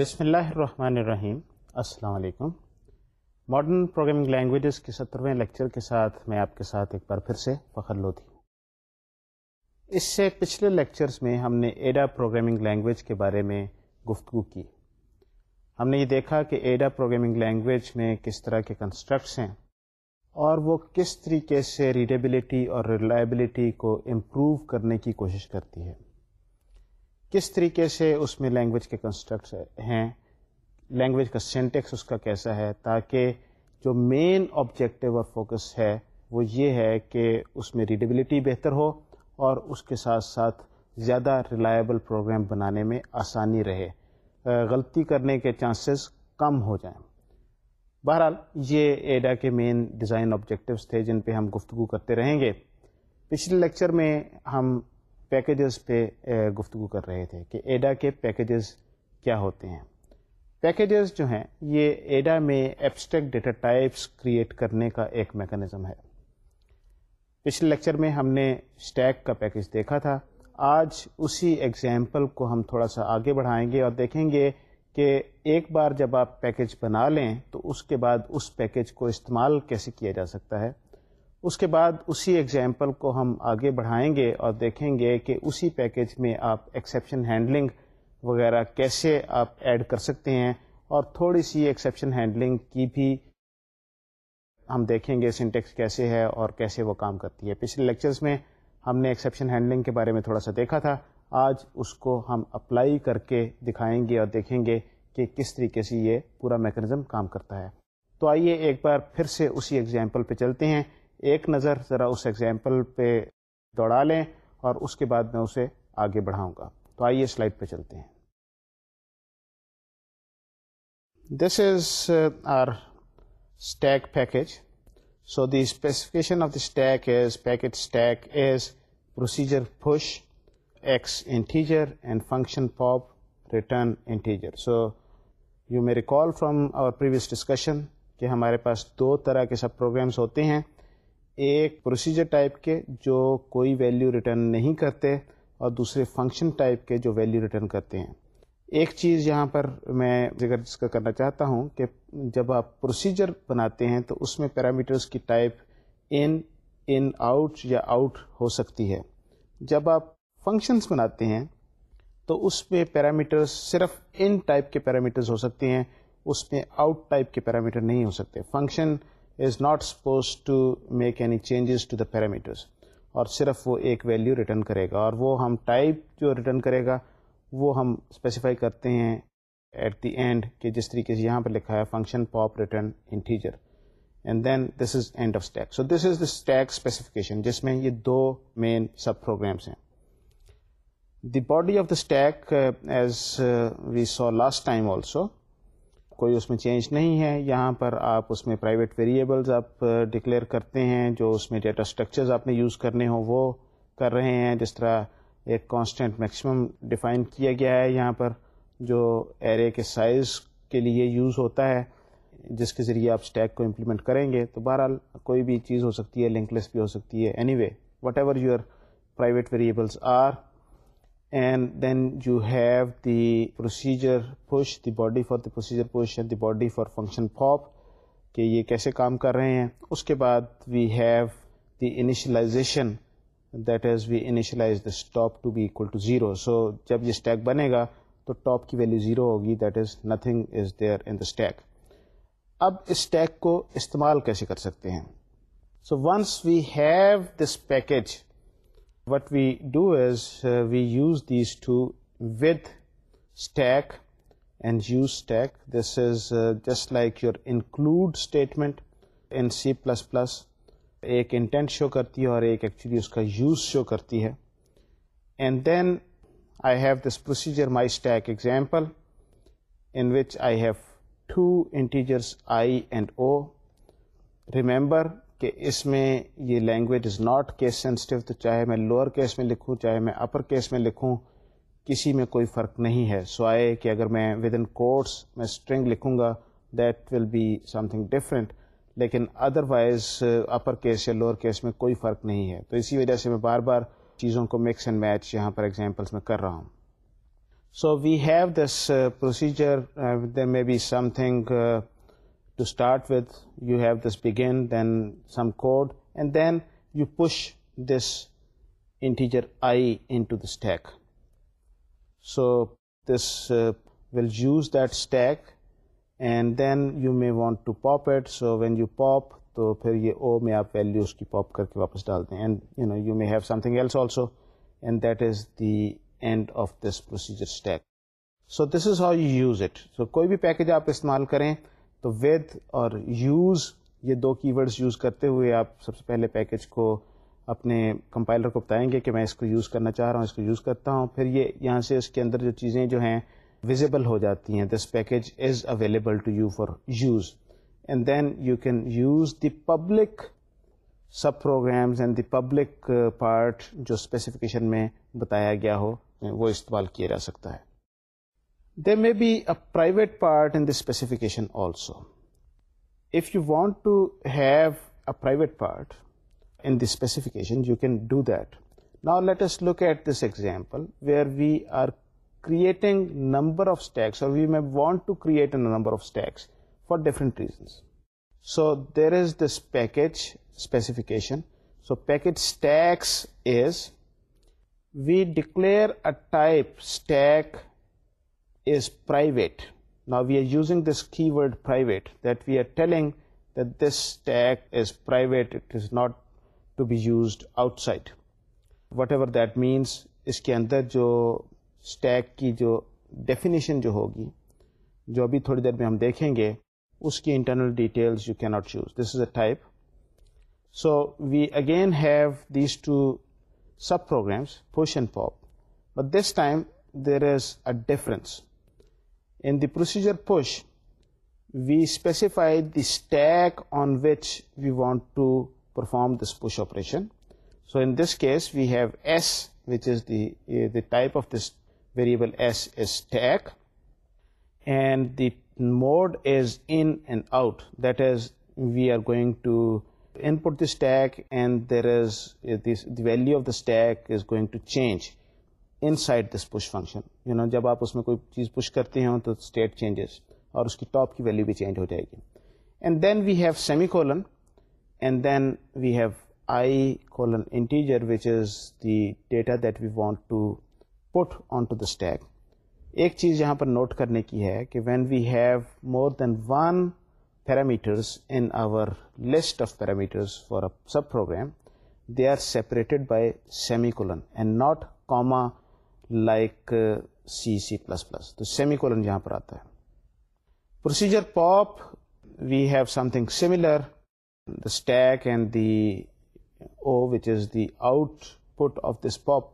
بسم اللہ الرحمن الرحیم السلام علیکم ماڈرن پروگرامنگ لینگویجز کے سترویں لیکچر کے ساتھ میں آپ کے ساتھ ایک بار پھر سے فخر ہوں اس سے پچھلے لیکچرز میں ہم نے ایڈا پروگرامنگ لینگویج کے بارے میں گفتگو کی ہم نے یہ دیکھا کہ ایڈا پروگرامنگ لینگویج میں کس طرح کے کنسٹرکٹس ہیں اور وہ کس طریقے سے ریڈیبلٹی اور ریلائبلٹی کو امپروو کرنے کی کوشش کرتی ہے کس طریقے سے اس میں لینگویج کے کنسٹرکٹ ہیں لینگویج کا سینٹیکس اس کا کیسا ہے تاکہ جو مین آبجیکٹیو اور فوکس ہے وہ یہ ہے کہ اس میں ریڈیبلٹی بہتر ہو اور اس کے ساتھ ساتھ زیادہ ریلائبل پروگرام بنانے میں آسانی رہے غلطی کرنے کے چانسز کم ہو جائیں بہرحال یہ ایڈا کے مین ڈیزائن آبجیکٹیوز تھے جن پہ ہم گفتگو کرتے رہیں گے پچھلے لیکچر میں ہم پیکیجز پہ گفتگو کر رہے تھے کہ ایڈا کے پیکیجز کیا ہوتے ہیں پیکیجز جو ہیں یہ ایڈا میں ایبسٹیکٹ ڈیٹا ٹائپس کریٹ کرنے کا ایک میکانزم ہے پچھلے لیکچر میں ہم نے اسٹیک کا پیکیج دیکھا تھا آج اسی ایگزامپل کو ہم تھوڑا سا آگے بڑھائیں گے اور دیکھیں گے کہ ایک بار جب آپ پیکیج بنا لیں تو اس کے بعد اس پیکیج کو استعمال کیسے کیا جا سکتا ہے اس کے بعد اسی ایگزامپل کو ہم آگے بڑھائیں گے اور دیکھیں گے کہ اسی پیکیج میں آپ ایکسیپشن ہینڈلنگ وغیرہ کیسے آپ ایڈ کر سکتے ہیں اور تھوڑی سی ایکسیپشن ہینڈلنگ کی بھی ہم دیکھیں گے سنٹیکس کیسے ہے اور کیسے وہ کام کرتی ہے پچھلے لیکچرز میں ہم نے ایکسیپشن ہینڈلنگ کے بارے میں تھوڑا سا دیکھا تھا آج اس کو ہم اپلائی کر کے دکھائیں گے اور دیکھیں گے کہ کس طریقے سے یہ پورا میکنزم کام کرتا ہے تو آئیے ایک بار پھر سے اسی ایگزامپل پہ چلتے ہیں ایک نظر ذرا اس ایگزامپل پہ دوڑا لیں اور اس کے بعد میں اسے آگے بڑھاؤں گا تو آئیے سلائڈ پہ چلتے ہیں this is our stack package so the specification of stack package package is procedure push x integer and function pop return integer so you may recall from our previous discussion کہ ہمارے پاس دو طرح کے سب programmes ہوتے ہیں ایک procedure type کے جو کوئی ویلیو ریٹرن نہیں کرتے اور دوسرے فنکشن ٹائپ کے جو ویلیو ریٹرن کرتے ہیں ایک چیز یہاں پر میں ذکر جس کا کرنا چاہتا ہوں کہ جب آپ پروسیجر بناتے ہیں تو اس میں پیرامیٹرز کی ٹائپ ان ان آؤٹ یا آؤٹ ہو سکتی ہے جب آپ فنکشنز بناتے ہیں تو اس میں پیرامیٹرز صرف ان ٹائپ کے پیرامیٹرز ہو سکتے ہیں اس میں آؤٹ ٹائپ کے پیرامیٹر نہیں ہو سکتے function is not suppose to make any changes to the parameters اور صرف وہ ایک ویلیو ریٹرن کرے گا اور وہ ہم ٹائپ جو ریٹرن کرے گا وہ ہم اسپیسیفائی کرتے ہیں ایٹ دی اینڈ کہ جس طریقے سے یہاں پہ لکھا ہے function pop return integer and then this is end of stack so this is the stack specification جس میں یہ دو مین سب پروگرامس ہیں the body of the stack as we saw last time also کوئی اس میں change نہیں ہے یہاں پر آپ اس میں پرائیویٹ ویریبلز آپ ڈکلیئر کرتے ہیں جو اس میں ڈیٹا اسٹرکچرز آپ نے یوز کرنے ہوں وہ کر رہے ہیں جس طرح ایک کانسٹنٹ میکسیمم ڈیفائن کیا گیا ہے یہاں پر جو ایرے کے سائز کے لیے یوز ہوتا ہے جس کے ذریعے آپ اسٹیک کو امپلیمنٹ کریں گے تو بہرحال کوئی بھی چیز ہو سکتی ہے لنک لیس بھی ہو سکتی ہے anyway whatever your private variables are and then you have the procedure push the body for the procedure push the body for function pop کہ یہ کیسے کام کر رہے ہیں اس کے بعد we have the initialization that is we initialize the stop to be to zero so جب یہ اسٹیک بنے گا تو ٹاپ کی ویلیو زیرو ہوگی that is nothing is there in the stack اب اسٹیک کو استعمال کیسے کر سکتے ہیں so once we have this package what we do as we use these two with stack and use stack this is just like your include statement in C plus plus ایک intent show کرتی ہے اور ایک actually اس کا use show کرتی ہے and then I have this procedure my stack example in which I have two integers I and O remember کہ اس میں یہ language is not case sensitive تو چاہے میں لوور کیس میں لکھوں چاہے میں اپر کیس میں لکھوں کسی میں کوئی فرق نہیں ہے سو آئے کہ اگر میں ود ان کورس میں اسٹرنگ لکھوں گا that will be something different لیکن ادر وائز اپر کیس یا لوور کیس میں کوئی فرق نہیں ہے تو اسی وجہ سے میں بار بار چیزوں کو مکس اینڈ میچ یہاں پر ایگزامپلس میں کر رہا ہوں so we have this procedure may be something start with you have this begin then some code and then you push this integer I in this so this will use this and then you may want to pop it so when you pop تو O میں آپ value اس کی pop کر کے واپس ڈال دیں you may have thing else also and that is the end of this procedure stack so this is how you use it so کوئی بھی پیکج آپ استعمال کریں تو ود اور یوز یہ دو کی ورڈس یوز کرتے ہوئے آپ سب سے پہلے پیکج کو اپنے کمپائلر کو بتائیں گے کہ میں اس کو یوز کرنا چاہ رہا ہوں اس کو یوز کرتا ہوں پھر یہ یہاں سے اس کے اندر جو چیزیں جو ہیں ویزیبل ہو جاتی ہیں this package is available to you for use and then you can use the public subprograms and the public part جو اسپیسیفکیشن میں بتایا گیا ہو وہ استعمال کیا جا سکتا ہے There may be a private part in this specification also. If you want to have a private part in this specification, you can do that. Now let us look at this example where we are creating number of stacks, or we may want to create a number of stacks for different reasons. So there is this package specification. So package stacks is, we declare a type stack is private. Now we are using this keyword private that we are telling that this tag is private. It is not to be used outside. Whatever that means, اس کے اندر جو stack کی جو definition جو ہوگی جو ابھی تھوڑی دیر میں ہم دیکھیں گے اس کی internal details you can't choose this is a type so we again have these two subprograms push and pop but this time there is a difference In the procedure push, we specify the stack on which we want to perform this push operation. So in this case, we have S, which is eh, the type of this variable S is stack, and the mode is in and out. That is, we are going to input the stack, and there is eh, the value of the stack is going to change. Inside this push function you know جب آپ اس میں کوئی چیز push کرتے ہوں تو state changes اور اس کی ٹاپ کی ویلو بھی چینج ہو جائے گی and then we have semicolon and then we have I colon which is the data that we want to to put on the stack ایک چیز یہاں پر نوٹ کرنے کی ہے کہ when we have more than one in our list of parameters for subprogram they are separated by semicolon and not comma like C C plus plus تو semicolon یہاں پر آتا ہے procedure pop we have something similar the stack and the O which is the output of this pop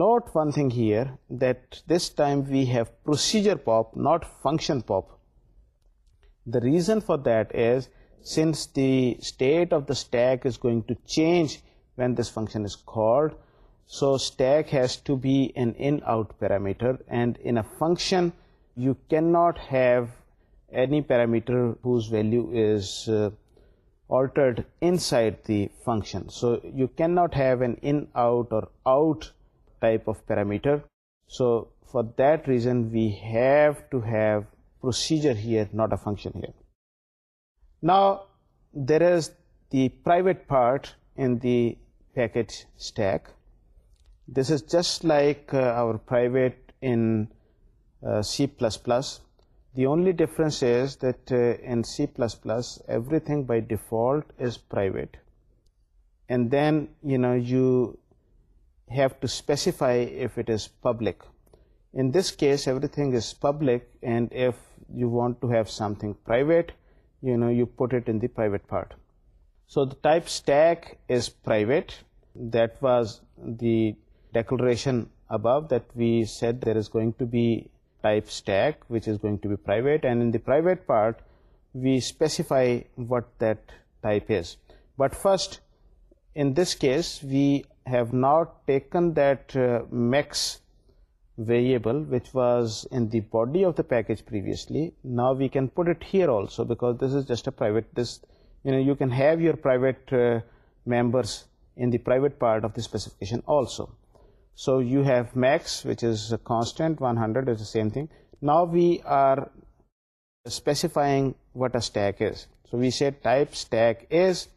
not one thing here that this time we have procedure pop not function pop the reason for that is since the state of the stack is going to change when this function is called So stack has to be an in-out parameter, and in a function you cannot have any parameter whose value is uh, altered inside the function. So you cannot have an in-out or out type of parameter. So for that reason we have to have procedure here, not a function here. Now there is the private part in the package stack. This is just like uh, our private in uh, C++. The only difference is that uh, in C++, everything by default is private. And then, you have to specify if it is public. In this case, everything is public, and if you want to have something private, you put it in the private part. So the type stack is private. That was the declaration above that we said there is going to be type stack which is going to be private, and in the private part we specify what that type is. But first, in this case, we have now taken that uh, max variable which was in the body of the package previously. Now we can put it here also, because this is just a private. This, you know, you can have your private uh, members in the private part of the specification also. So you have max, which is a constant, 100 is the same thing. Now we are specifying what a stack is. So we say type stack is,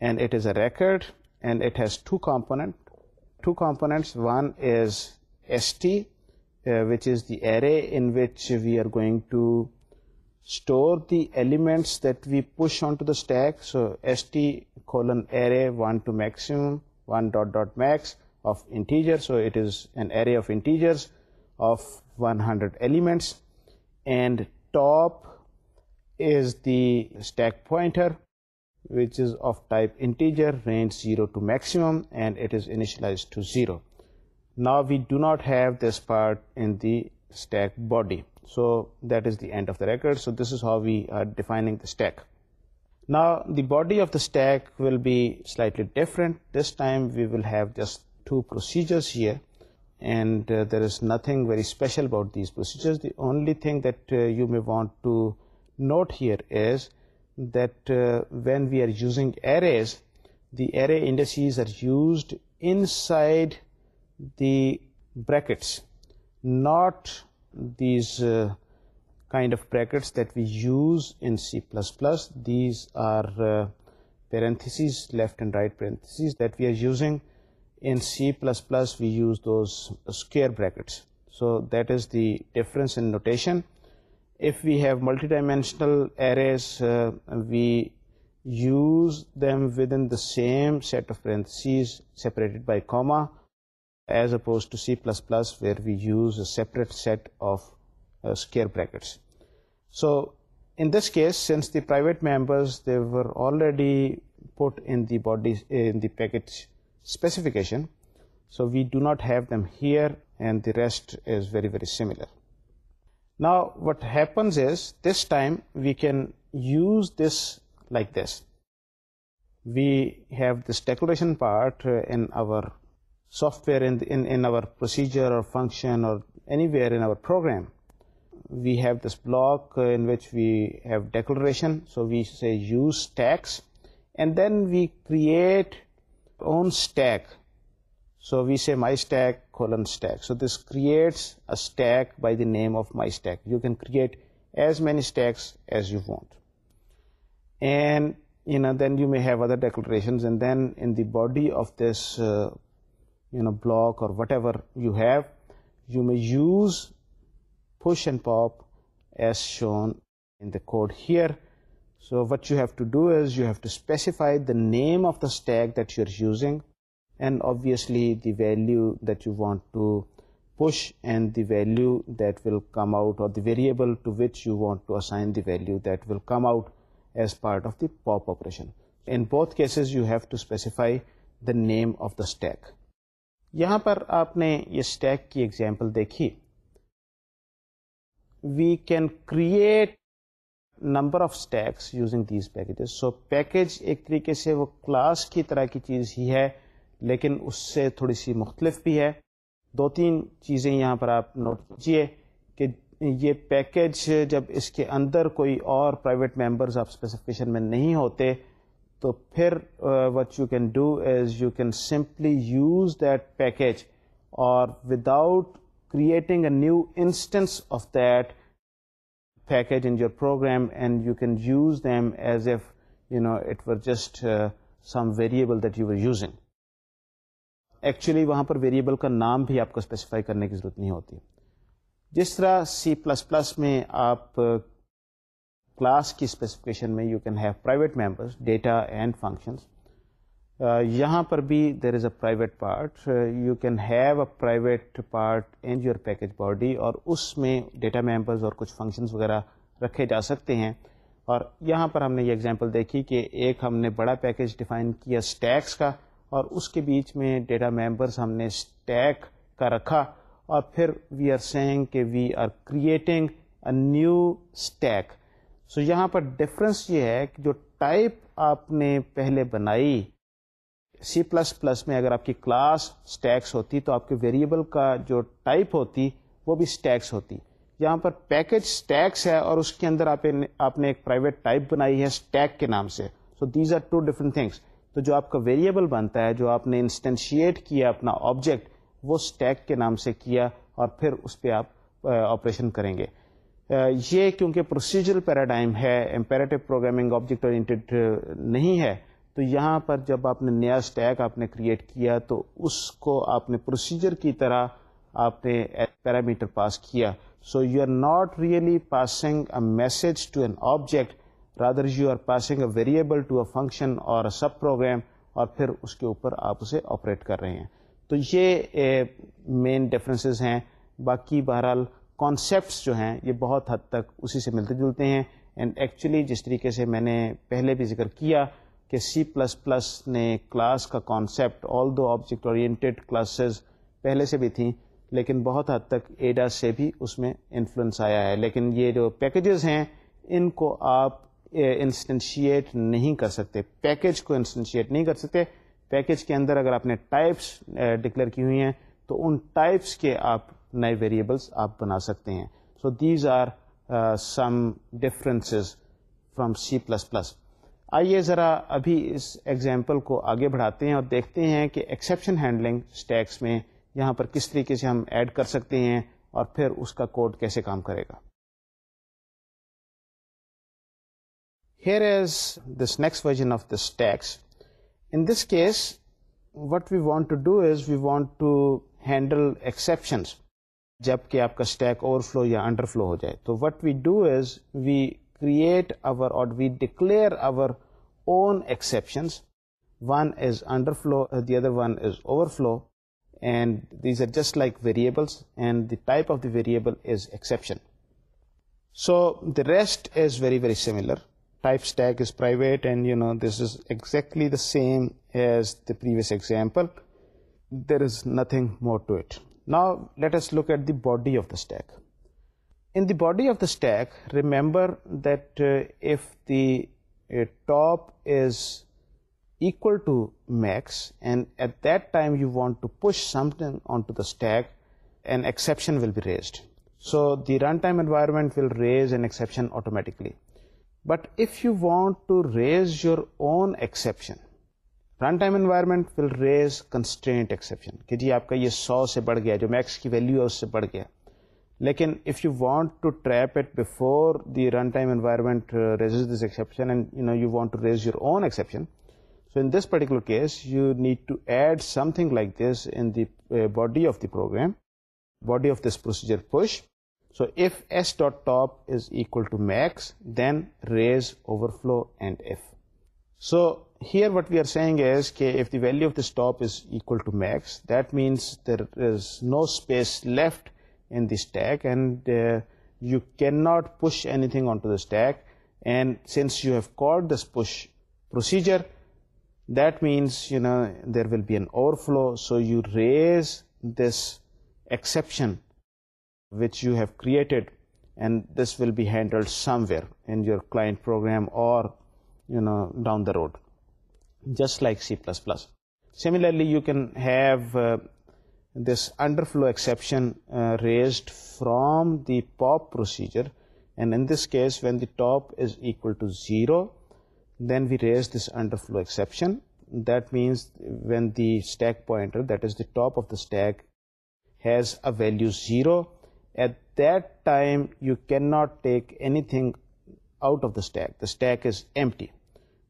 and it is a record, and it has two components. One is st, uh, which is the array in which we are going to store the elements that we push onto the stack. So st colon array 1 to maximum, 1 dot dot max of integers. So it is an array of integers of 100 elements, and top is the stack pointer, which is of type integer, range 0 to maximum, and it is initialized to 0. Now we do not have this part in the stack body, so that is the end of the record. So this is how we are defining the stack. Now the body of the stack will be slightly different. This time we will have just two procedures here, and uh, there is nothing very special about these procedures. The only thing that uh, you may want to note here is that uh, when we are using arrays, the array indices are used inside the brackets, not these kind of brackets that we use in C++. These are parentheses, left and right parentheses that we are using in C++, we use those square brackets. So that is the difference in notation. If we have multidimensional arrays, uh, we use them within the same set of parentheses separated by comma, as opposed to C++, where we use a separate set of uh, square brackets. So in this case, since the private members, they were already put in the body in the package specification, so we do not have them here, and the rest is very, very similar. Now what happens is, this time we can use this like this. We have this declaration part in our software, in our procedure or function or anywhere in our program. We have this block in which we have declaration, so we say use stacks, and then we create own stack. So we say my stack colon stack. So this creates a stack by the name of my stack. You can create as many stacks as you want. And then you may have other declarations, and then in the body of this uh, block or whatever you have, you may use push and pop as shown in the code here. So what you have to do is you have to specify the name of the stack that you are using and obviously value that you want to push and the value that will come out the value that will come out as part of the pop operation in both cases you have to specify the name of the stack یہاں پر آپ نے یہ stack کی example دیکھی we can create number of stacks using these packages so package ایک طریقے سے وہ کلاس کی طرح کی چیز ہی ہے لیکن اس سے تھوڑی سی مختلف بھی ہے دو تین چیزیں یہاں پر آپ نوٹ کیجیے کہ یہ پیکیج جب اس کے اندر کوئی اور پرائیویٹ ممبرز آپ اسپیسیفکیشن میں نہیں ہوتے تو پھر what you can do is you can simply use that package اور without creating a new instance of that ج in program and you can use them as a or just some variable that you are using actually وہاں پر variable کا نام بھی آپ کو specify کرنے کی ضرورت نہیں ہوتی جس طرح سی پلس پلس میں آپ کلاس کی اسپیسیفکیشن میں you can have private members data and functions یہاں پر بھی there is a private part you can have a private part in your package body اور اس میں ڈیٹا ممبرز اور کچھ فنکشنز وغیرہ رکھے جا سکتے ہیں اور یہاں پر ہم نے یہ ایگزامپل دیکھی کہ ایک ہم نے بڑا پیکج ڈیفائن کیا اسٹیکس کا اور اس کے بیچ میں ڈیٹا ممبرس ہم نے اسٹیک کا رکھا اور پھر وی آر سینگ کہ we are creating a new stack so یہاں پر ڈفرینس یہ ہے کہ جو ٹائپ آپ نے پہلے بنائی سی پلس پلس میں اگر آپ کی کلاس اسٹیکس ہوتی تو آپ کے ویریبل کا جو ٹائپ ہوتی وہ بھی اسٹیکس ہوتی یہاں پر پیکج اسٹیکس ہے اور اس کے اندر آپ آپ نے ایک پرائیویٹ ٹائپ بنائی ہے اسٹیک کے نام سے so these are two different things تو جو آپ کا ویریبل بنتا ہے جو آپ نے انسٹینشیٹ کیا اپنا آبجیکٹ وہ اسٹیک کے نام سے کیا اور پھر اس پہ آپ آپریشن کریں گے یہ کیونکہ پروسیجرل پیراڈائم ہے امپیرٹیو پروگرامنگ آبجیکٹ اور نہیں ہے تو یہاں پر جب آپ نے نیا اسٹیک آپ نے کریٹ کیا تو اس کو آپ نے پروسیجر کی طرح آپ نے پیرامیٹر پاس کیا so you are not really passing a message to an object rather you are passing a variable to a function اور سب پروگرام اور پھر اس کے اوپر آپ اسے آپریٹ کر رہے ہیں تو یہ مین ڈفرینسز ہیں باقی بہرحال کانسیپٹس جو ہیں یہ بہت حد تک اسی سے ملتے جلتے ہیں اینڈ ایکچولی جس طریقے سے میں نے پہلے بھی ذکر کیا کہ سی پلس پلس نے کلاس کا concept although object oriented classes پہلے سے بھی تھیں لیکن بہت حد تک ایڈا سے بھی اس میں انفلوئنس آیا ہے لیکن یہ جو پیکیجز ہیں ان کو آپ انسٹنشیٹ نہیں کر سکتے پیکیج کو انسٹنشیٹ نہیں کر سکتے پیکیج کے اندر اگر آپ نے ٹائپس ڈکلیئر کی ہوئی ہیں تو ان ٹائپس کے آپ نئے ویریبلس آپ بنا سکتے ہیں so these are some differences from C plus plus آئیے ذرا ابھی اس ایگزامپل کو آگے بڑھاتے ہیں اور دیکھتے ہیں کہ ایکسیپشن ہینڈلنگ اسٹیکس میں یہاں پر کس طریقے سے ہم ایڈ کر سکتے ہیں اور پھر اس کا کوڈ کیسے کام کرے گا here is this next version of this tax in this case what we want to do is we want to handle exceptions جب کہ آپ کا اسٹیک اوور فلو یا انڈر فلو ہو جائے تو what we do is we create our or we declare our own exceptions. One is underflow, uh, the other one is overflow, and these are just like variables, and the type of the variable is exception. So the rest is very, very similar. Type stack is private, and this is exactly the same as the previous example. There is nothing more to it. Now let us look at the body of the stack. In the the body of the stack remember that if the top is X and at that time you want to push something on to the stack and exception will be raised so the run time environment will raise and exception automatically but if you want to raise your own exception run time environment will raise constant exception کیونکہ آپ کا یہ سو سے بڑھ گیا جو max کی value ہے اس سے بڑھ گیا Lekin, if you want to trap it before the runtime environment uh, raises this exception, and you want to raise your own exception, so in this particular case, you need to add something like this in the uh, body of the program, body of this procedure push. So if s.top is equal to max, then raise overflow and if. So here what we are saying is, if the value of this top is equal to max, that means there is no space left in the stack, and uh, you cannot push anything onto the stack. And since you have called this push procedure, that means there will be an overflow. So you raise this exception which you have created, and this will be handled somewhere in your client program or down the road, just like C++. Similarly, you can have uh, this underflow exception uh, raised from the pop procedure, and in this case when the top is equal to 0, then we raise this underflow exception. That means when the stack pointer, that is the top of the stack, has a value 0, at that time you cannot take anything out of the stack. The stack is empty.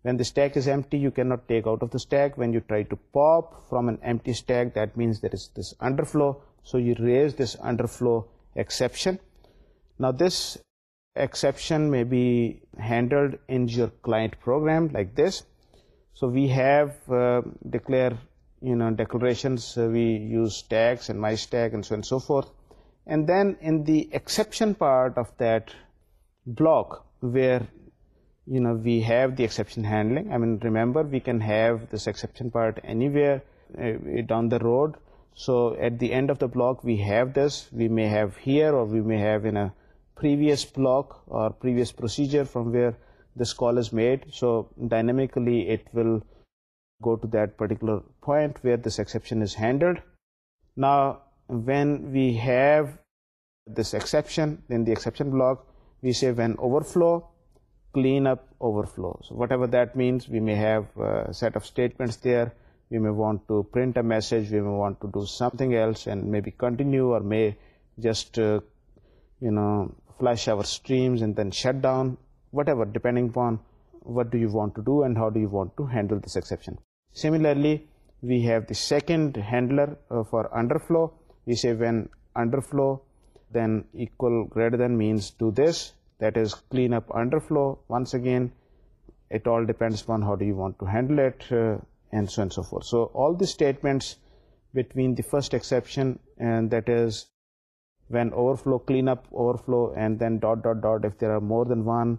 When the stack is empty, you cannot take out of the stack. When you try to pop from an empty stack, that means there is this underflow. So you raise this underflow exception. Now this exception may be handled in your client program like this. So we have uh, declarations, uh, we use stacks and my stack and so on and so forth. And then in the exception part of that block where you know, we have the exception handling. I mean, remember, we can have this exception part anywhere eh, eh, down the road. So at the end of the block, we have this. We may have here, or we may have in a previous block or previous procedure from where this call is made. So dynamically, it will go to that particular point where this exception is handled. Now, when we have this exception in the exception block, we say when overflow, clean up overflows. Whatever that means, we may have a set of statements there, we may want to print a message, we may want to do something else and maybe continue, or may just uh, flush our streams and then shut down, whatever, depending upon what do you want to do and how do you want to handle this exception. Similarly, we have the second handler uh, for underflow. We say when underflow, then equal greater than means do this, that is clean up underflow. Once again, it all depends upon how do you want to handle it, uh, and so on and so forth. So all the statements between the first exception, and that is when overflow, cleanup, overflow, and then dot dot dot, if there are more than one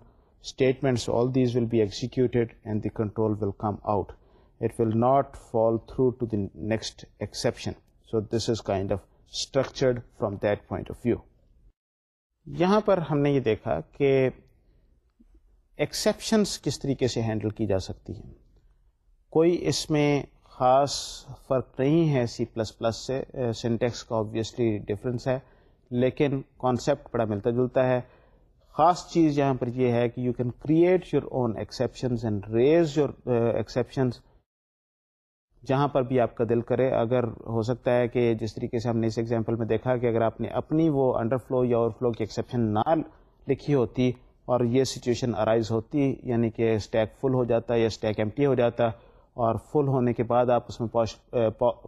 statements, all these will be executed and the control will come out. It will not fall through to the next exception. So this is kind of structured from that point of view. یہاں پر ہم نے یہ دیکھا کہ exceptions کس طریقے سے handle کی جا سکتی ہیں کوئی اس میں خاص فرق نہیں ہے سی پلس پلس سے سنٹیکس کا آبویسلی ڈفرینس ہے لیکن کانسیپٹ بڑا ملتا جلتا ہے خاص چیز یہاں پر یہ ہے کہ you can create your own exceptions and raise your exceptions جہاں پر بھی آپ کا دل کرے اگر ہو سکتا ہے کہ جس طریقے سے ہم نے اس ایگزامپل میں دیکھا کہ اگر آپ نے اپنی وہ انڈر فلو یا اوور فلو کی ایکسیپشن نہ لکھی ہوتی اور یہ سچویشن ارائز ہوتی یعنی کہ اسٹیک فل ہو جاتا یا اسٹیک ایم ہو جاتا اور فل ہونے کے بعد آپ اس میں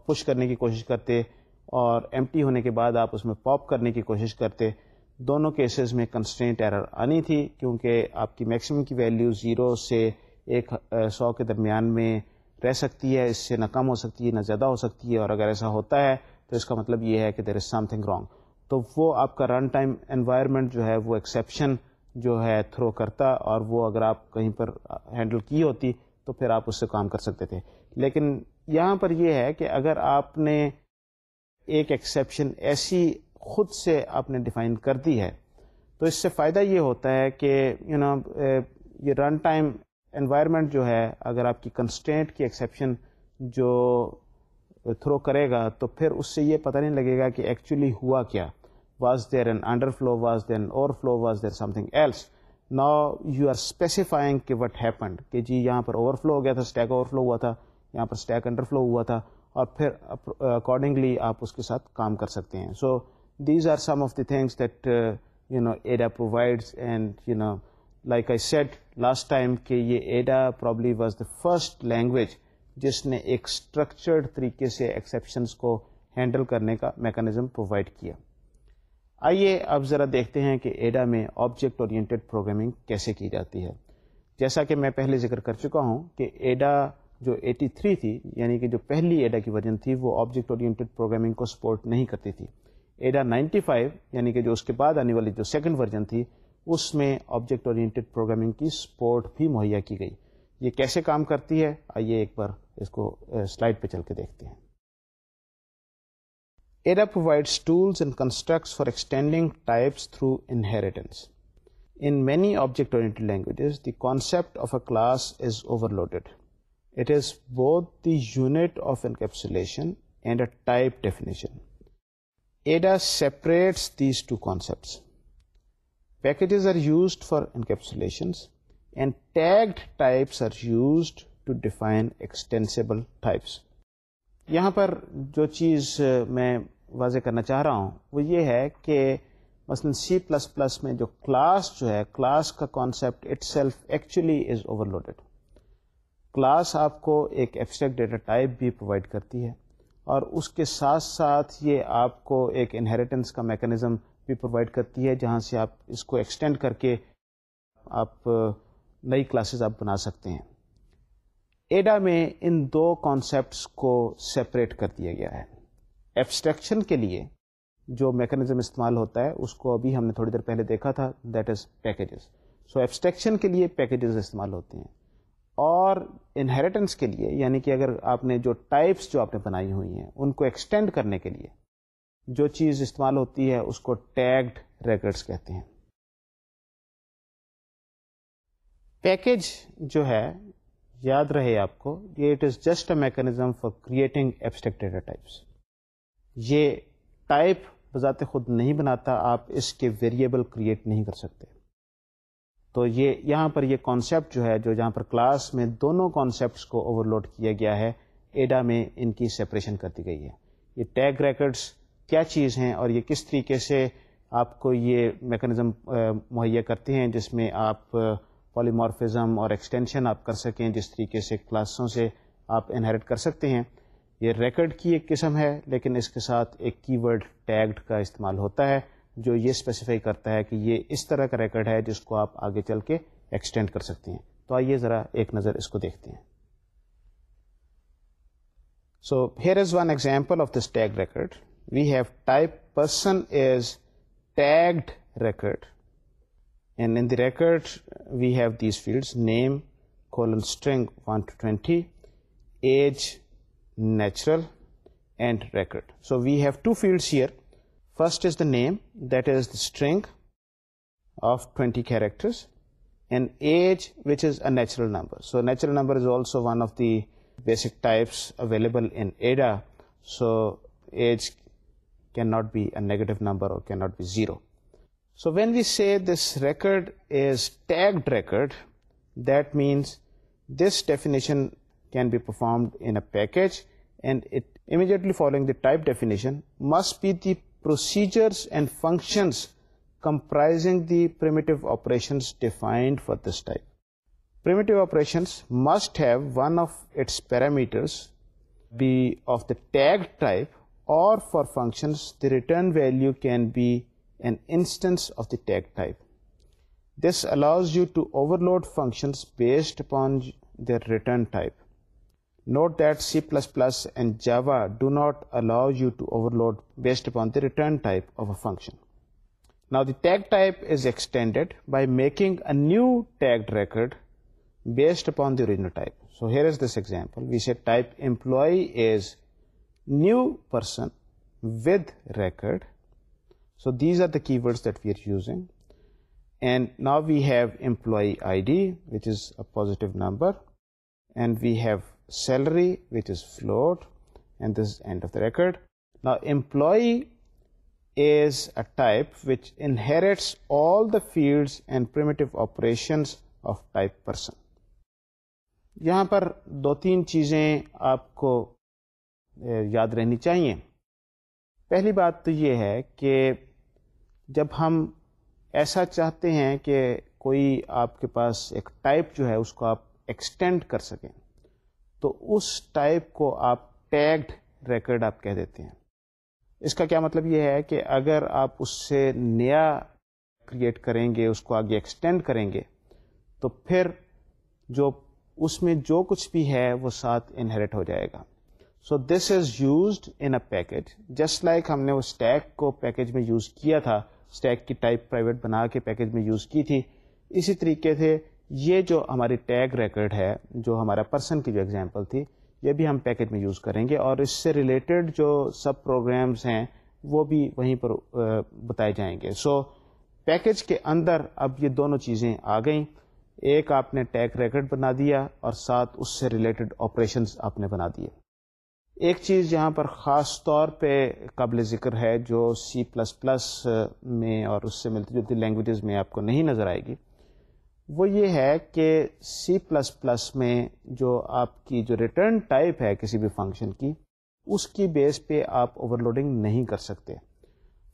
پش کرنے کی کوشش کرتے اور ایم ہونے کے بعد آپ اس میں پاپ کرنے کی کوشش کرتے دونوں کیسز میں کنسٹینٹ ایرر آنی تھی کیونکہ آپ کی میکسیمم کی ویلیو زیرو سے ایک سو کے درمیان میں رہ سکتی ہے اس سے نہ کم ہو سکتی ہے نہ زیادہ ہو سکتی ہے اور اگر ایسا ہوتا ہے تو اس کا مطلب یہ ہے کہ there is something wrong تو وہ آپ کا رن ٹائم انوائرمنٹ جو ہے وہ ایکسیپشن جو ہے تھرو کرتا اور وہ اگر آپ کہیں پر ہینڈل کی ہوتی تو پھر آپ اس سے کام کر سکتے تھے لیکن یہاں پر یہ ہے کہ اگر آپ نے ایک ایکسیپشن ایسی خود سے آپ نے ڈیفائن کر دی ہے تو اس سے فائدہ یہ ہوتا ہے کہ یو نا یہ رن ٹائم انوائرمنٹ جو ہے اگر آپ کی کنسٹینٹ کی ایکسیپشن جو تھرو کرے گا تو پھر اس سے یہ پتہ نہیں لگے گا کہ ایکچولی ہوا کیا was there an underflow was there overflow was there something else now you are specifying کہ وٹ ہیپنڈ کہ جی یہاں پر اوور فلو ہو گیا تھا اسٹیک اوور فلو ہوا تھا یہاں پر اسٹیک انڈر فلو ہوا تھا اور پھر اکارڈنگلی آپ اس کے ساتھ کام کر سکتے ہیں so these are some of the things that you know Ada provides and you know like I said last time کہ یہ Ada probably was the first language جس نے ایک اسٹرکچرڈ طریقے سے ایکسیپشنس کو ہینڈل کرنے کا میکانزم پرووائڈ کیا آئیے اب ذرا دیکھتے ہیں کہ ایڈا میں آبجیکٹ اورینٹیڈ پروگرامنگ کیسے کی جاتی ہے جیسا کہ میں پہلے ذکر کر چکا ہوں کہ ایڈا جو 83 تھی یعنی کہ جو پہلی ایڈا کی ورژن تھی وہ آبجیکٹ اورینٹیڈ پروگرامنگ کو سپورٹ نہیں کرتی تھی ایڈا 95 یعنی کہ جو اس کے بعد آنے والی جو سیکنڈ ورژن تھی اس میں آبجیکٹ پروگرامنگ کی سپورٹ بھی مہیا کی گئی یہ کیسے کام کرتی ہے آئیے ایک بار اس کو سلائڈ پہ چل کے دیکھتے ہیں provides tools and constructs for extending types through inheritance in many object languages the concept of a class is overloaded it is both the unit of encapsulation and a type definition Ada separates these two concepts packages are used for encapsulations and tagged types are used to define extensible types یہاں پر جو چیز میں واضح کرنا چاہ رہا ہوں وہ یہ ہے کہ مثلا سی پلس پلس میں جو کلاس جو ہے کلاس کا concept itself actually is overloaded class آپ کو ایک ایبسٹریکٹ ڈیٹا ٹائپ بھی پرووائڈ کرتی ہے اور اس کے ساتھ ساتھ یہ آپ کو ایک انہیریٹنس کا میکانزم بھی پرووائڈ کرتی ہے جہاں سے آپ اس کو ایکسٹینڈ کر کے آپ نئی کلاسز آپ بنا سکتے ہیں ایڈا میں ان دو کانسیپٹس کو سپریٹ کر دیا گیا ہے ایبسٹریکشن کے لیے جو میکانزم استعمال ہوتا ہے اس کو ابھی ہم نے تھوڑی دیر پہلے دیکھا تھا that is packages so abstraction کے لیے پیکیجز استعمال ہوتے ہیں اور انہیریٹنس کے لیے یعنی کہ اگر آپ نے جو ٹائپس جو آپ نے بنائی ہوئی ہیں ان کو ایکسٹینڈ کرنے کے لیے جو چیز استعمال ہوتی ہے اس کو ٹیگڈ ریکڈس کہتے ہیں پیکج جو ہے یاد رہے آپ کو یہ it is just a mechanism for creating abstract data types یہ ٹائپ بذات خود نہیں بناتا آپ اس کے ویریبل کریٹ نہیں کر سکتے تو یہ یہاں پر یہ کانسیپٹ جو ہے جو جہاں پر کلاس میں دونوں کانسیپٹس کو اوور کیا گیا ہے ایڈا میں ان کی سیپریشن کر دی گئی ہے یہ ٹیگ ریکڈس کیا چیز ہیں اور یہ کس طریقے سے آپ کو یہ میکنزم مہیا کرتے ہیں جس میں آپ پالیمارفزم اور ایکسٹینشن آپ کر سکیں جس طریقے سے کلاسوں سے آپ انہیریٹ کر سکتے ہیں یہ ریکڈ کی ایک قسم ہے لیکن اس کے ساتھ ایک کی ورڈ ٹیگڈ کا استعمال ہوتا ہے جو یہ اسپیسیفائی کرتا ہے کہ یہ اس طرح کا ریکرڈ ہے جس کو آپ آگے چل کے ایکسٹینڈ کر سکتے ہیں تو آئیے ذرا ایک نظر اس کو دیکھتے ہیں so here is one example of this tag record we have type person as tagged record, and in the record we have these fields: name colon string 1 to 20, age natural, and record. So we have two fields here. First is the name, that is the string of 20 characters, and age, which is a natural number. So natural number is also one of the basic types available in Ada. So age cannot be a negative number or cannot be 0. So when we say this record is tagged record, that means this definition can be performed in a package, and it immediately following the type definition must be the procedures and functions comprising the primitive operations defined for this type. Primitive operations must have one of its parameters be of the tag type or for functions, the return value can be an instance of the tag type. This allows you to overload functions based upon their return type. Note that C++ and Java do not allow you to overload based upon the return type of a function. Now the tag type is extended by making a new tagged record based upon the original type. So here is this example. We say type employee is new person with record so these are the کی words and نا we have employee I days a positive number record نا employee is a type which inherits all the field and پرائپ person یہاں پر دو تین چیزیں آپ کو یاد رہنی چاہیے پہلی بات تو یہ ہے کہ جب ہم ایسا چاہتے ہیں کہ کوئی آپ کے پاس ایک ٹائپ جو ہے اس کو آپ ایکسٹینڈ کر سکیں تو اس ٹائپ کو آپ ٹیگڈ ریکرڈ آپ کہہ دیتے ہیں اس کا کیا مطلب یہ ہے کہ اگر آپ اس سے نیا کریٹ کریں گے اس کو آگے ایکسٹینڈ کریں گے تو پھر جو اس میں جو کچھ بھی ہے وہ ساتھ انہریٹ ہو جائے گا so this is used in a package just like ہم نے اس اسٹیک کو پیکج میں یوز کیا تھا اسٹیک کی ٹائپ پرائیویٹ بنا کے پیکج میں یوز کی تھی اسی طریقے سے یہ جو ہماری ٹیگ ریکڈ ہے جو ہمارا پرسن کی جو ایگزامپل تھی یہ بھی ہم پیکج میں یوز کریں گے اور اس سے ریلیٹڈ جو سب پروگرامس ہیں وہ بھی وہیں پر بتائے جائیں گے سو پیکج کے اندر اب یہ دونوں چیزیں آ گئیں ایک آپ نے ٹیک ریکڈ بنا دیا اور ساتھ اس سے ریلیٹڈ آپریشنس آپ نے بنا دیے ایک چیز یہاں پر خاص طور پہ قبل ذکر ہے جو سی پلس پلس میں اور اس سے ملتی جلتی لینگویجز میں آپ کو نہیں نظر آئے گی وہ یہ ہے کہ سی پلس پلس میں جو آپ کی جو ریٹرن ٹائپ ہے کسی بھی فنکشن کی اس کی بیس پہ آپ اوور لوڈنگ نہیں کر سکتے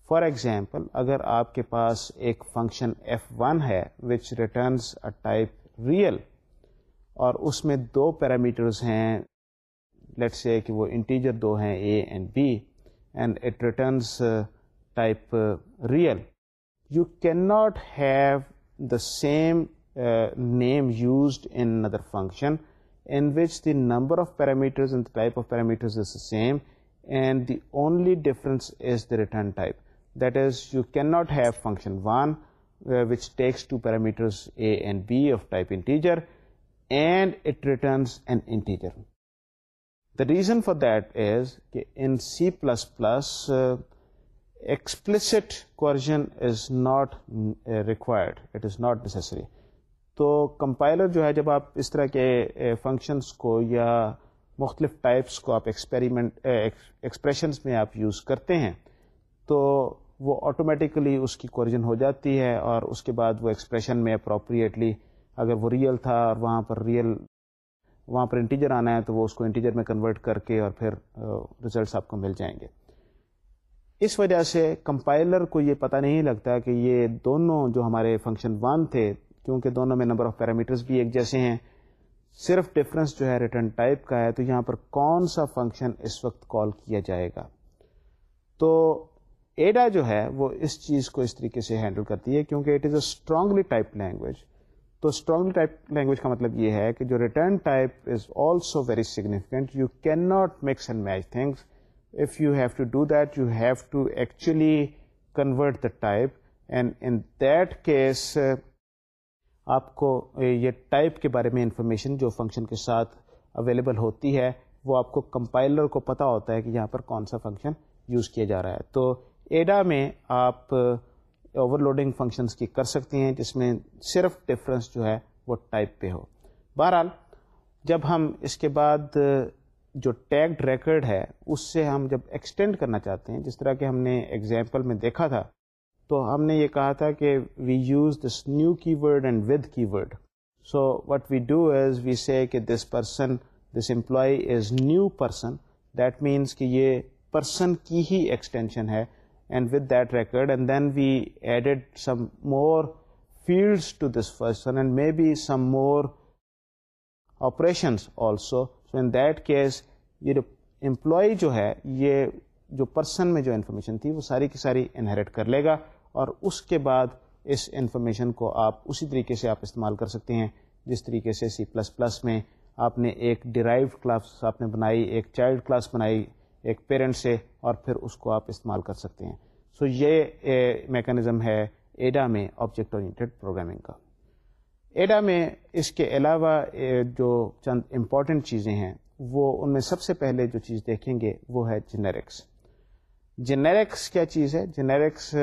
فار ایگزامپل اگر آپ کے پاس ایک فنکشن ایف ون ہے which returns a type real اور اس میں دو پیرامیٹرز ہیں لیٹ سے کہ وہ انٹیجر دو ہیں A and B and it type real you can not have the same name used another function only difference is is you can not have function A and returns an integer. The reason for that is کہ in C plus plus explicit not is not required it is not necessary تو compiler جو ہے جب آپ اس طرح کے functions uh, کو یا مختلف ٹائپس کو آپ ایکسپیریمنٹ ایکسپریشنس uh, میں آپ یوز کرتے ہیں تو وہ آٹومیٹیکلی اس کی کوریجن ہو جاتی ہے اور اس کے بعد وہ ایکسپریشن میں اپروپریٹلی اگر وہ ریئل تھا اور وہاں پر ریئل وہاں پر انٹیجر آنا ہے تو وہ اس کو انٹیجر میں کنورٹ کر کے اور پھر ریزلٹس آپ کو مل جائیں گے اس وجہ سے کمپائلر کو یہ پتہ نہیں لگتا کہ یہ دونوں جو ہمارے فنکشن ون تھے کیونکہ دونوں میں نمبر آف پیرامیٹرس بھی ایک جیسے ہیں صرف ڈفرینس جو ہے ریٹرن ٹائپ کا ہے تو یہاں پر کون سا فنکشن اس وقت کال کیا جائے گا تو ایڈا جو ہے وہ اس چیز کو اس طریقے سے ہینڈل کرتی ہے کیونکہ it is a strongly type language تو اسٹرانگ ٹائپ لینگویج کا مطلب یہ ہے کہ جو return type is also very significant you can not mix and match things if you have to do that you have to actually convert the type and in that case آپ کو یہ type کے بارے میں information جو function کے ساتھ available ہوتی ہے وہ آپ کو کمپائلر کو پتہ ہوتا ہے کہ یہاں پر کون سا فنکشن یوز کیا جا رہا ہے تو ایڈا میں آپ اوور لوڈنگ فنکشنس کی کر سکتے ہیں جس میں صرف ڈفرینس جو ہے وہ ٹائپ پہ ہو بہرحال جب ہم اس کے بعد جو ٹیگڈ ریکرڈ ہے اس سے ہم جب ایکسٹینڈ کرنا چاہتے ہیں جس طرح کہ ہم نے ایگزامپل میں دیکھا تھا تو ہم نے یہ کہا تھا کہ we use this new keyword and with keyword so what we do as we say کہ this person this employee is new person that means کہ یہ پرسن کی ہی ایکسٹینشن ہے and with that record and then we added some more fields to this person and may be some more operations also so in that case یہ جو employee جو ہے یہ جو پرسن میں جو انفارمیشن تھی وہ ساری کی ساری انہیریٹ کر لے گا اور اس کے بعد اس انفارمیشن کو آپ اسی طریقے سے آپ استعمال کر سکتے ہیں جس طریقے سے سی پلس پلس میں آپ نے ایک ڈیرائیو کلاس آپ نے بنائی ایک چائلڈ کلاس بنائی ایک پیرنٹ سے اور پھر اس کو آپ استعمال کر سکتے ہیں سو so یہ میکینزم ہے ایڈا میں آبجیکٹ اورینٹیڈ پروگرامنگ کا ایڈا میں اس کے علاوہ جو چند امپورٹنٹ چیزیں ہیں وہ ان میں سب سے پہلے جو چیز دیکھیں گے وہ ہے جنیرکس جنیرکس کیا چیز ہے جنیرکس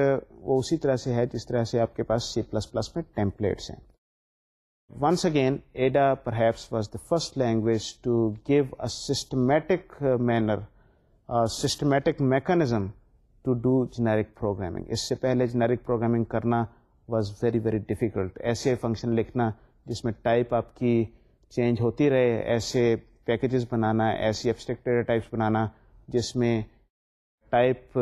وہ اسی طرح سے ہے جس طرح سے آپ کے پاس سی پلس پلس میں ٹیمپلیٹس ہیں once again Ada perhaps was the first language to give a systematic manner systematic mechanism to do generic programming اس سے پہلے جنیرک پروگرامنگ کرنا واز ویری ویری ڈیفیکلٹ ایسے فنکشن لکھنا جس میں ٹائپ آپ کی چینج ہوتی رہے ایسے پیکیجز بنانا ایسی ابسٹیکٹ ٹائپس بنانا جس میں ٹائپ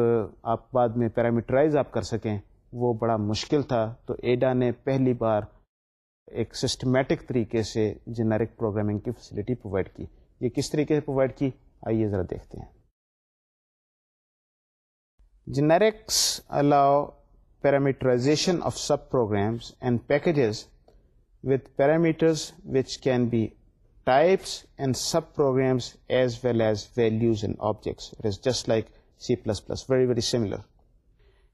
آپ بعد میں پیرامیٹرائز آپ کر سکیں وہ بڑا مشکل تھا تو ایڈا نے پہلی بار ایک سسٹمیٹک طریقے سے جنیرک پروگرامنگ کی فیسلٹی پرووائڈ کی یہ کس طریقے سے پرووائڈ کی آئیے ذرا دیکھتے ہیں Generics allow parameterization of subprograms and packages with parameters which can be types and subprograms as well as values and objects. It is just like C++, very, very similar.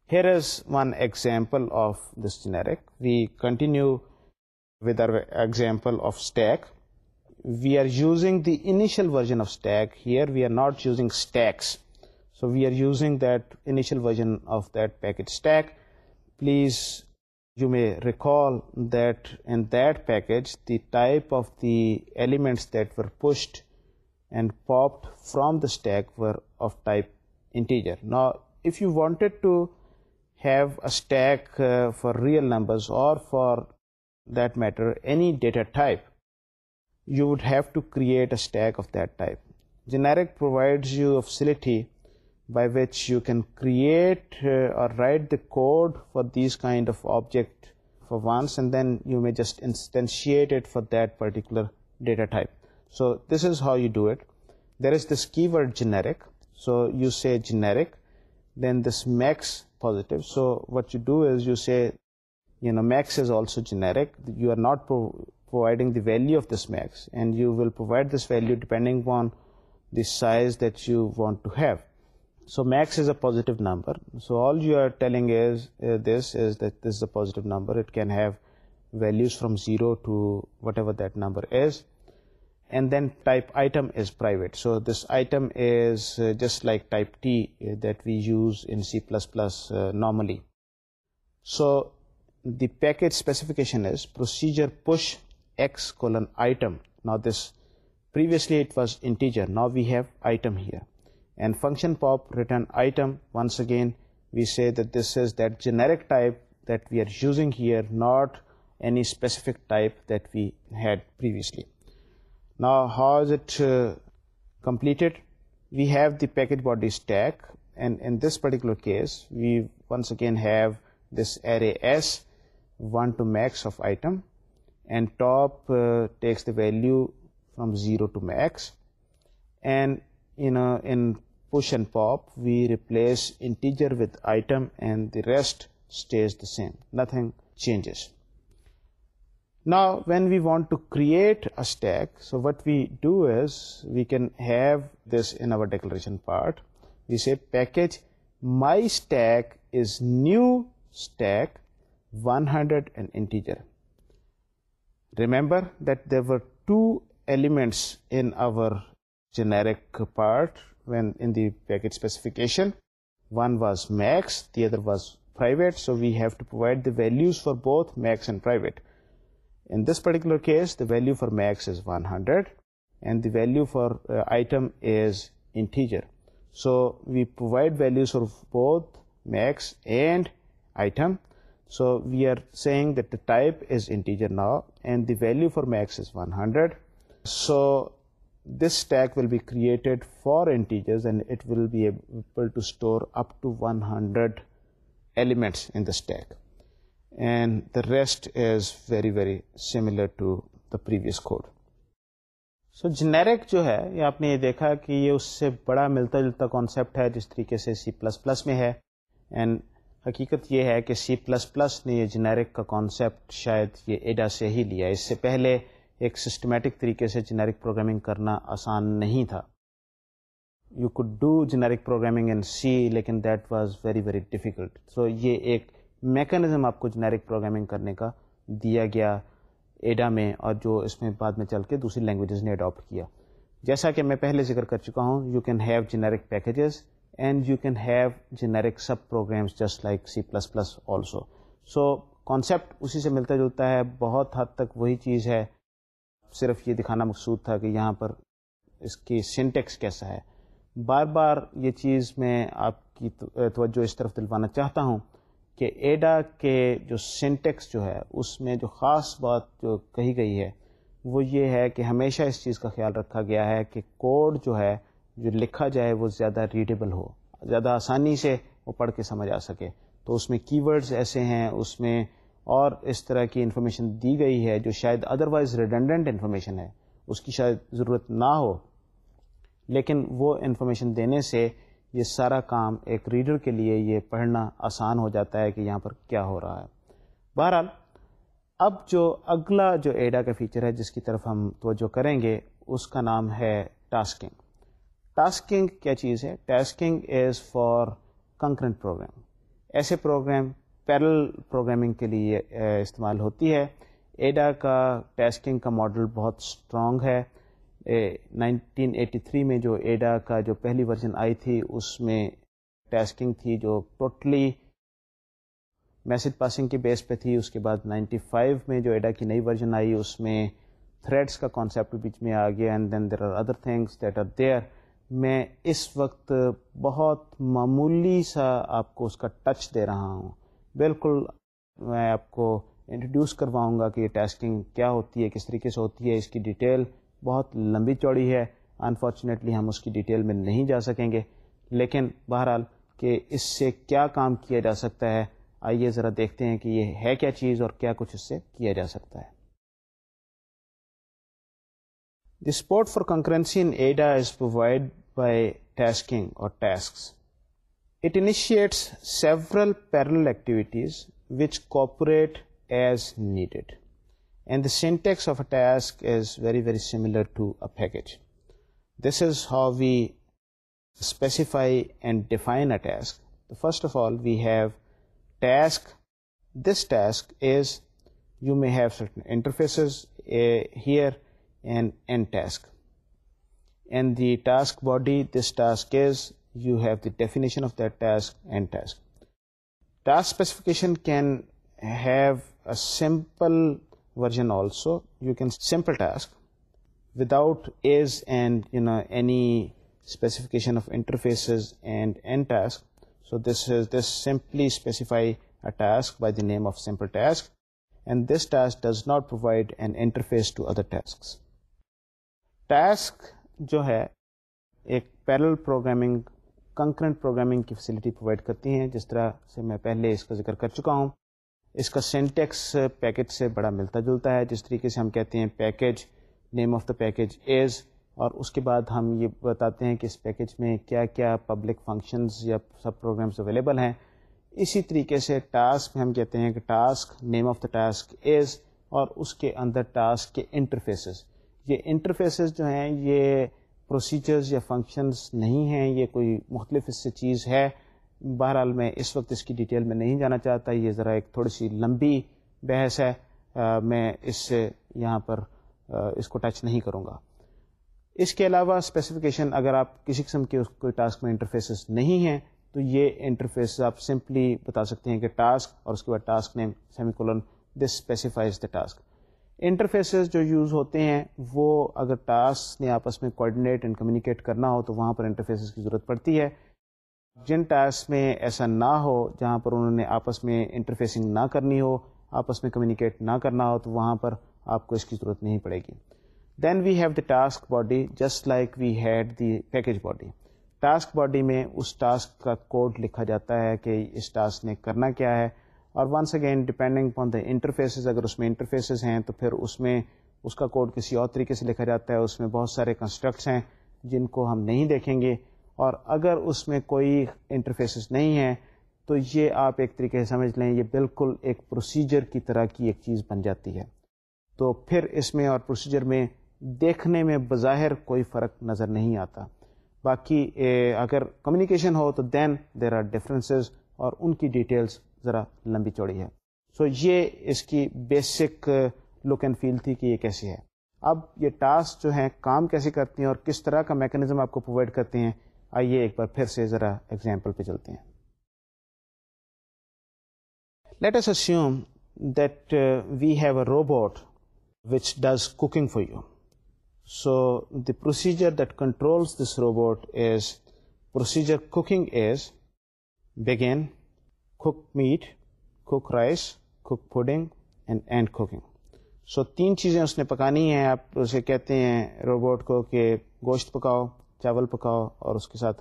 Here is one example of this generic. We continue with our example of stack. We are using the initial version of stack. Here we are not using stacks. So we are using that initial version of that package stack. Please, you may recall that in that package, the type of the elements that were pushed and popped from the stack were of type integer. Now, if you wanted to have a stack uh, for real numbers, or for that matter any data type, you would have to create a stack of that type. Generic provides you a facility by which you can create uh, or write the code for these kind of object for once, and then you may just instantiate it for that particular data type. So this is how you do it. There is this keyword generic, so you say generic, then this max positive. So what you do is you say, max is also generic. You are not providing the value of this max, and you will provide this value depending on the size that you want to have. So max is a positive number. So all you are telling is uh, this is a positive number. It can have values from 0 to whatever that number is, and then type item is private. So this item is uh, just like type T uh, that we use in C++ normally. So the package specification is procedure push x colon item. Now this previously it was integer, now we have item here and function pop return item. Once again, we say that this is that generic type that we are using here, not any specific type that we had previously. Now, how is it uh, completed? We have the package body stack, and in this particular case, we once again have this array s, 1 to max of item, and top uh, takes the value from 0 to max. And in push and pop, we replace integer with item and the rest stays the same. Nothing changes. Now when we want to create a stack, so what we do is we can have this in our declaration part. We say package my stack is new stack 100 and integer. Remember that there were two elements in our generic part, when in the package specification, one was max, the other was private, so we have to provide the values for both max and private. In this particular case, the value for max is 100 and the value for uh, item is integer. So we provide values for both max and item. So we are saying that the type is integer now and the value for max is 100. So this stack will be created for int will be ایو store upon hundred elements کور so generic جو ہے یہ آپ نے یہ دیکھا کہ یہ اس سے بڑا ملتا جلتا کانسیپٹ ہے جس طریقے سے سی پلس پلس میں ہے اینڈ حقیقت یہ ہے کہ سی پلس پلس نے یہ جنیرک کا کانسیپٹ شاید یہ ایڈا سے ہی لیا اس سے پہلے ایک سسٹمیٹک طریقے سے جنیرک پروگرامنگ کرنا آسان نہیں تھا you could do generic programming in C لیکن that was very very difficult so یہ ایک میکانزم آپ کو جنیرک پروگرامنگ کرنے کا دیا گیا ایڈا میں اور جو اس میں بعد میں چل کے دوسری لینگویجز نے اڈاپٹ کیا جیسا کہ میں پہلے ذکر کر چکا ہوں you can have generic packages and you can have generic subprograms just like C plus plus also so concept اسی سے ملتا جلتا ہے بہت حد تک وہی چیز ہے صرف یہ دکھانا مقصود تھا کہ یہاں پر اس کی سنٹیکس کیسا ہے بار بار یہ چیز میں آپ کی توجہ اس طرف دلوانا چاہتا ہوں کہ ایڈا کے جو سنٹیکس جو ہے اس میں جو خاص بات جو کہی گئی ہے وہ یہ ہے کہ ہمیشہ اس چیز کا خیال رکھا گیا ہے کہ کوڈ جو ہے جو لکھا جائے وہ زیادہ ریڈیبل ہو زیادہ آسانی سے وہ پڑھ کے سمجھ آ سکے تو اس میں کی ورڈز ایسے ہیں اس میں اور اس طرح کی انفارمیشن دی گئی ہے جو شاید ادر وائز ریڈنڈنٹ انفارمیشن ہے اس کی شاید ضرورت نہ ہو لیکن وہ انفارمیشن دینے سے یہ سارا کام ایک ریڈر کے لیے یہ پڑھنا آسان ہو جاتا ہے کہ یہاں پر کیا ہو رہا ہے بہرحال اب جو اگلا جو ایڈا کا فیچر ہے جس کی طرف ہم توجہ کریں گے اس کا نام ہے ٹاسکنگ ٹاسکنگ کیا چیز ہے tasking is for concurrent program ایسے پروگرام پیرل پروگرامنگ کے لیے استعمال ہوتی ہے ایڈا کا ٹیسٹنگ کا ماڈل بہت اسٹرانگ ہے نائنٹین ایٹی تھری میں جو ایڈا کا جو پہلی ورژن آئی تھی اس میں ٹیسٹنگ تھی جو ٹوٹلی میسج پاسنگ کی بیس پہ تھی اس کے بعد نائنٹی فائیو میں جو ایڈا کی نئی ورژن آئی اس میں تھریڈس کا کانسیپٹ بیچ میں آ گیا and then there are other things that are there میں اس وقت بہت معمولی سا آپ کو اس کا ٹچ دے رہا ہوں بالکل میں آپ کو انٹروڈیوس کرواؤں گا کہ یہ ٹیسٹنگ کیا ہوتی ہے کس طریقے سے ہوتی ہے اس کی ڈیٹیل بہت لمبی چوڑی ہے انفارچونیٹلی ہم اس کی ڈیٹیل میں نہیں جا سکیں گے لیکن بہرحال کہ اس سے کیا کام کیا جا سکتا ہے آئیے ذرا دیکھتے ہیں کہ یہ ہے کیا چیز اور کیا کچھ اس سے کیا جا سکتا ہے the support for concurrency in Ada is provide by tasking اور tasks It initiates several parallel activities which cooperate as needed. And the syntax of a task is very, very similar to a package. This is how we specify and define a task. First of all, we have task. This task is, you may have certain interfaces eh, here and end task. And the task body, this task is simple version does not provide interface جو ہے ایک parallel program concurrent programming کی facility provide کرتی ہیں جس طرح سے میں پہلے اس کا ذکر کر چکا ہوں اس کا سینٹیکس پیکج سے بڑا ملتا جلتا ہے جس طریقے سے ہم کہتے ہیں package name of the package is اور اس کے بعد ہم یہ بتاتے ہیں کہ اس پیکج میں کیا کیا پبلک فنکشنز یا سب پروگرامز اویلیبل ہیں اسی طریقے سے ٹاسک ہم کہتے ہیں کہ task name of the task is اور اس کے اندر ٹاسک کے انٹرفیسز یہ انٹرفیسز جو ہیں یہ پروسیجرز یا فنکشنز نہیں ہیں یہ کوئی مختلف اس سے چیز ہے بہرحال میں اس وقت اس کی ڈیٹیل میں نہیں جانا چاہتا یہ ذرا ایک تھوڑی سی لمبی بحث ہے میں اس سے یہاں پر اس کو ٹچ نہیں کروں گا اس کے علاوہ اسپیسیفکیشن اگر آپ کسی قسم کے کوئی ٹاسک میں انٹرفیسز نہیں ہیں تو یہ انٹرفیس آپ سمپلی بتا سکتے ہیں کہ ٹاسک اور اس کے بعد task name semicolon this specifies the task interfaces جو یوز ہوتے ہیں وہ اگر ٹاسک نے آپس میں کوآڈینیٹ اینڈ کمیونیکیٹ کرنا ہو تو وہاں پر انٹرفیسز کی ضرورت پڑتی ہے جن ٹاسک میں ایسا نہ ہو جہاں پر انہوں نے آپس میں انٹرفیسنگ نہ کرنی ہو آپس میں کمیونیکیٹ نہ کرنا ہو تو وہاں پر آپ کو اس کی ضرورت نہیں پڑے گی then we have the task body just like we had the package body task body میں اس ٹاسک کا کوڈ لکھا جاتا ہے کہ اس ٹاسک نے کرنا کیا ہے اور once again depending upon the interfaces اگر اس میں انٹرفیسز ہیں تو پھر اس میں اس کا کوڈ کسی اور طریقے سے لکھا جاتا ہے اس میں بہت سارے کنسٹرکٹس ہیں جن کو ہم نہیں دیکھیں گے اور اگر اس میں کوئی انٹرفیسز نہیں ہیں تو یہ آپ ایک طریقے سے سمجھ لیں یہ بالکل ایک پروسیجر کی طرح کی ایک چیز بن جاتی ہے تو پھر اس میں اور پروسیجر میں دیکھنے میں بظاہر کوئی فرق نظر نہیں آتا باقی اگر کمیونیکیشن ہو تو دین دیر آر ڈفرینسز اور ان کی ڈیٹیلز ذرا لمبی چوڑی ہے سو یہ اس کی بیسک لک اینڈ فیل تھی کہ یہ کیسی ہے اب یہ ٹاسک جو ہیں کام کیسے کرتی ہیں اور کس طرح کا میکینزم آپ کو پرووائڈ کرتے ہیں آئیے ایک بار پھر سے ذرا ایگزامپل پہ چلتے ہیں let's assume robot which does cooking for you so the procedure that controls this robot is procedure cooking is begin cook meat cook rice cook pudding and end cooking so تین چیزیں اس نے پکانی ہیں آپ اسے کہتے ہیں robot کو کہ گوشت پکاؤ چاول پکاؤ اور اس کے ساتھ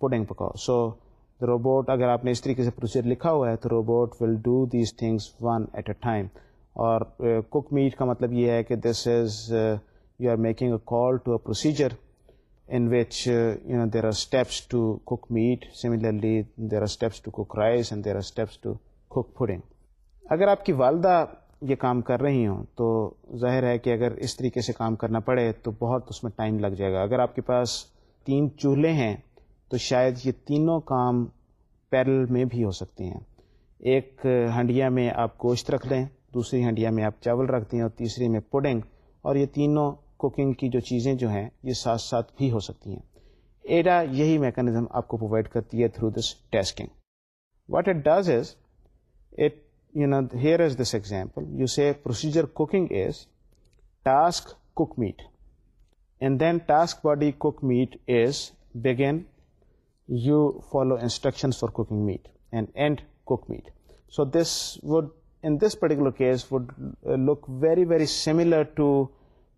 پوڈنگ پکاؤ سو روبوٹ اگر آپ نے اس طریقے سے پروسیجر لکھا ہوا ہے تو robot will do these things one at a time اور کوک uh, میٹ کا مطلب یہ ہے کہ this is you are making a call to a procedure in which uh, you know there are steps to cook meat similarly there are steps to cook rice and there are steps to cook pudding اگر آپ کی والدہ یہ کام کر رہی ہوں تو ظاہر ہے کہ اگر اس طریقے سے کام کرنا پڑے تو بہت اس میں ٹائم لگ جائے گا اگر آپ کے پاس تین چولہے ہیں تو شاید یہ تینوں کام پیرل میں بھی ہو سکتے ہیں ایک ہنڈیا میں آپ گوشت رکھ لیں دوسری ہنڈیا میں آپ چاول رکھ دیں اور تیسری میں پڈنگ اور یہ تینوں کوکنگ کی جو چیزیں جو ہیں یہ ساتھ ساتھ بھی ہو سکتی ہیں ایڈا یہی میکینزم آپ کو پرووائڈ کرتی ہے through this tasking what it does is it you know here is this example you see procedure cooking is task cook meat and then task body cook meat is begin you follow instruction for cooking meat and end cook meat so this would in this particular case would look very very similar to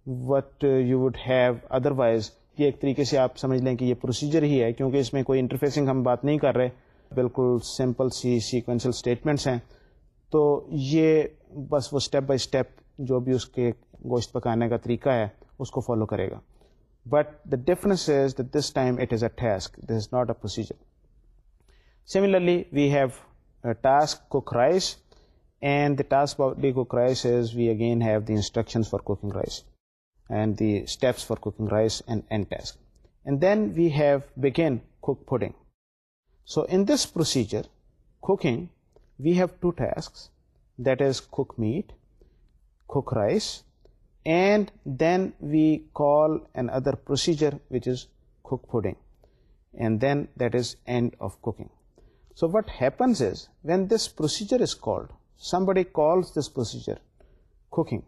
what you would have otherwise یہ ایک طریقے سے آپ سمجھ لیں کہ یہ procedure ہی ہے کیونکہ اس میں کوئی انٹرفیسنگ ہم بات نہیں کر رہے بالکل سمپل سی سیکوینسل اسٹیٹمنٹس ہیں تو یہ بس وہ اسٹیپ بائی اسٹیپ جو بھی اس کے گوشت پکانے کا طریقہ ہے اس کو فالو کرے گا but the difference is that this time it is a task this is not a procedure similarly we have task cook rice and the task cook rice is we again have the instruction for cooking rice and the steps for cooking rice and end task. And then we have begin cook pudding. So in this procedure, cooking, we have two tasks, that is cook meat, cook rice, and then we call another procedure which is cook pudding, and then that is end of cooking. So what happens is, when this procedure is called, somebody calls this procedure cooking,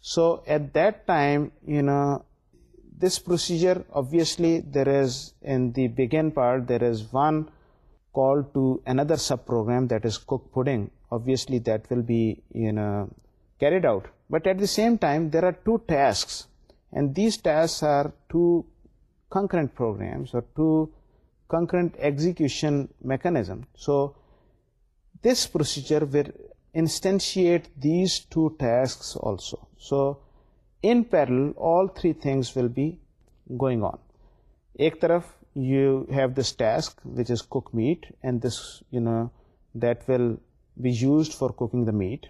so at that time, this procedure, obviously there is, in the begin part, there is one call to another sub-program, that is cook pudding. Obviously that will be, carried out. But at the same time, there are two tasks, and these tasks are two concurrent programs or two concurrent execution mechanism. So this procedure instantiate these two tasks also. So in parallel, all three things will be going on. Ek taraf, you have this task which is cook meat, and this, that will be used for cooking the meat.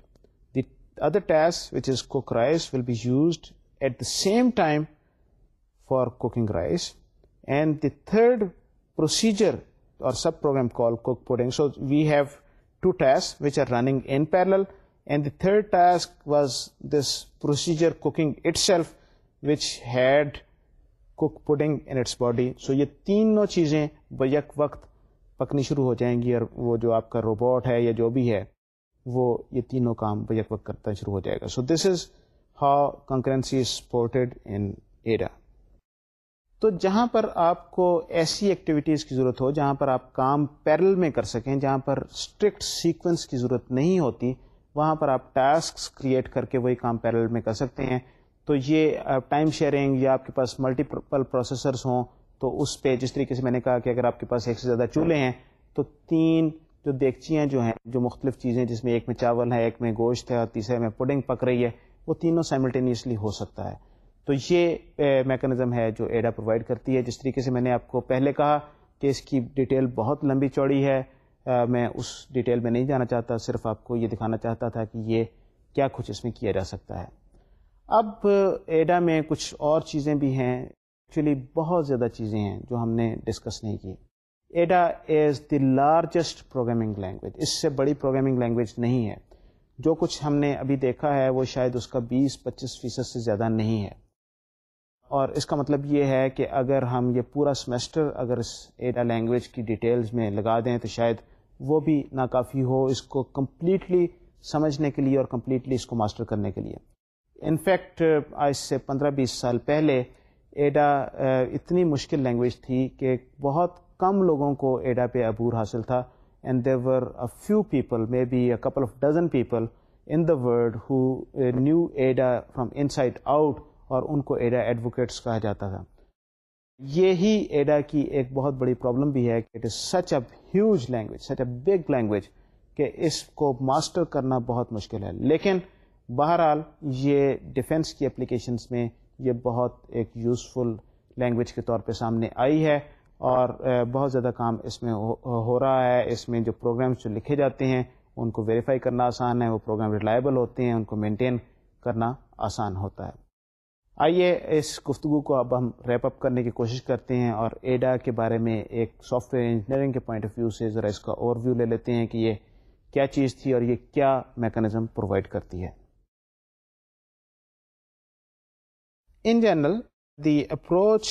The other task, which is cook rice, will be used at the same time for cooking rice. And the third procedure or subprogram called cook pudding. So we have two tasks which are running in parallel and the third task was this procedure cooking itself which had cook pudding in its body so یہ تینوں چیزیں back وقت پکنی شروع ہو جائیں گی اور وہ جو آپ کا روبوٹ ہے یا جو بھی ہے وہ یہ تینوں کام بیک وقت کرتا شروع ہو جائے گا so this is how concurrency ported ان تو جہاں پر آپ کو ایسی ایکٹیویٹیز کی ضرورت ہو جہاں پر آپ کام پیرل میں کر سکیں جہاں پر اسٹرکٹ سیکوینس کی ضرورت نہیں ہوتی وہاں پر آپ ٹاسک کریٹ کر کے وہی کام پیرل میں کر سکتے ہیں تو یہ ٹائم شیئرنگ یا آپ کے پاس ملٹیپل پروسیسرز پروسیسرس ہوں تو اس پہ جس طریقے سے میں نے کہا کہ اگر آپ کے پاس ایک سے زیادہ چولہے ہیں تو تین جو دیگچیاں جو ہیں جو مختلف چیزیں جس میں ایک میں چاول ہے ایک میں گوشت ہے اور تیسرے میں پوڈنگ پک رہی ہے وہ تینوں سائملٹینیسلی ہو سکتا ہے تو یہ میکنزم ہے جو ایڈا پرووائڈ کرتی ہے جس طریقے سے میں نے آپ کو پہلے کہا کہ اس کی ڈیٹیل بہت لمبی چوڑی ہے میں اس ڈیٹیل میں نہیں جانا چاہتا صرف آپ کو یہ دکھانا چاہتا تھا کہ یہ کیا کچھ اس میں کیا جا سکتا ہے اب ایڈا میں کچھ اور چیزیں بھی ہیں ایکچولی بہت زیادہ چیزیں ہیں جو ہم نے ڈسکس نہیں کی Ada is the largest programming language اس سے بڑی پروگرامنگ لینگویج نہیں ہے جو کچھ ہم نے ابھی دیکھا ہے وہ شاید اس کا بیس پچیس فیصد سے زیادہ نہیں ہے اور اس کا مطلب یہ ہے کہ اگر ہم یہ پورا سمیسٹر اگر اس ایڈا لینگویج کی ڈیٹیلز میں لگا دیں تو شاید وہ بھی ناکافی ہو اس کو کمپلیٹلی سمجھنے کے لیے اور کمپلیٹلی اس کو ماسٹر کرنے کے لیے انفیکٹ آج سے پندرہ بیس سال پہلے ایڈا اتنی مشکل لینگویج تھی کہ بہت کم لوگوں کو ایڈا پہ عبور حاصل تھا and were a few people may be a couple of dozen people in the world who knew Ada from inside out اور ان کو ایڈا ایڈوکیٹس کہا جاتا تھا یہی ایڈا کی ایک بہت بڑی پرابلم بھی ہے کہ it is such a huge language such a big language کہ اس کو ماسٹر کرنا بہت مشکل ہے لیکن بہرحال یہ ڈیفینس کی اپلیکیشنس میں یہ بہت ایک یوزفل لینگویج کے طور پہ سامنے آئی ہے اور بہت زیادہ کام اس میں ہو رہا ہے اس میں جو پروگرامس جو لکھے جاتے ہیں ان کو ویریفائی کرنا آسان ہے وہ پروگرام ریلائبل ہوتے ہیں ان کو مینٹین کرنا آسان ہوتا ہے آئیے اس گفتگو کو اب ہم ریپ اپ کرنے کی کوشش کرتے ہیں اور ایڈا کے بارے میں ایک سافٹ ویئر انجینئرنگ کے پوائنٹ آف ویو سے ذرا اس کا اوور ویو لے لیتے ہیں کہ یہ کیا چیز تھی اور یہ کیا میکانزم پرووائڈ کرتی ہے in general the approach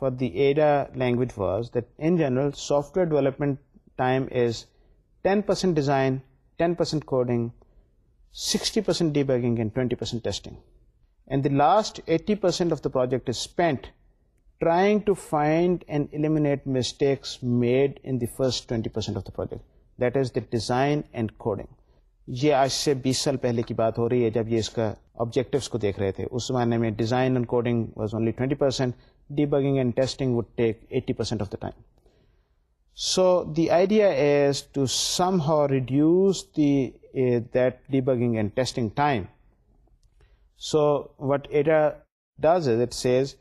for the Ada language was that in general software development time is ten percent design ten percent coding sixty percent debugging and percent testing and the last eighty percent of the project is spent trying to find and eliminate mistakes made in the first twenty percent of the project that is the design and coding یہ آج سے بیس سال پہلے کی بات ہو رہی ہے جب یہ اس کا آبجیکٹیوس کو دیکھ رہے تھے اس زمانے میں design and coding was only twenty percent debugging and testing would take eighty percent of the time so the idea is to somehow reduce the that debugging and testing time So what ADA does is it says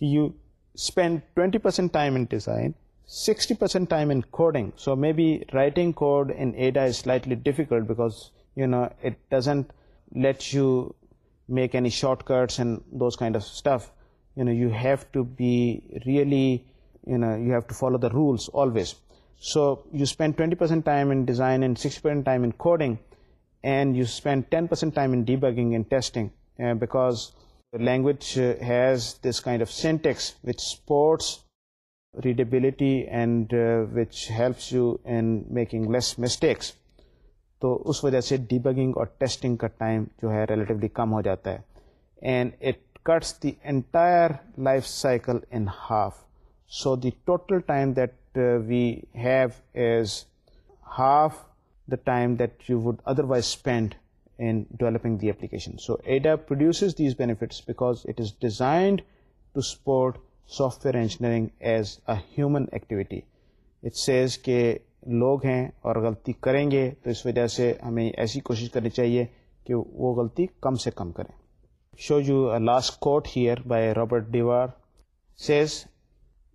you spend 20% time in design, 60% time in coding. So maybe writing code in ADA is slightly difficult because, you know, it doesn't let you make any shortcuts and those kind of stuff. You know, you have to be really, you know, you have to follow the rules always. So you spend 20% time in design and 60% time in coding, and you spend 10% time in debugging and testing. Because language has this kind of syntax with supports readability and which helps you in making less mistakes تو اس وجہ سے debugging اور testing کا time جو ہے relatively کم ہو جاتا ہے and it cuts the entire life cycle in half so the total time that we have is half the time that you would otherwise spend in developing the application so at a produces these benefits because it is designed to support software engineering as a human activity it says کے لوگ ہیں اور غلطی کریں گے تو اس وجہ سے ہمیں ایسی کوشش کرنی چاہیے کہ وہ غلطی کم سے کم کریں show you last quote here by Robert Dewar says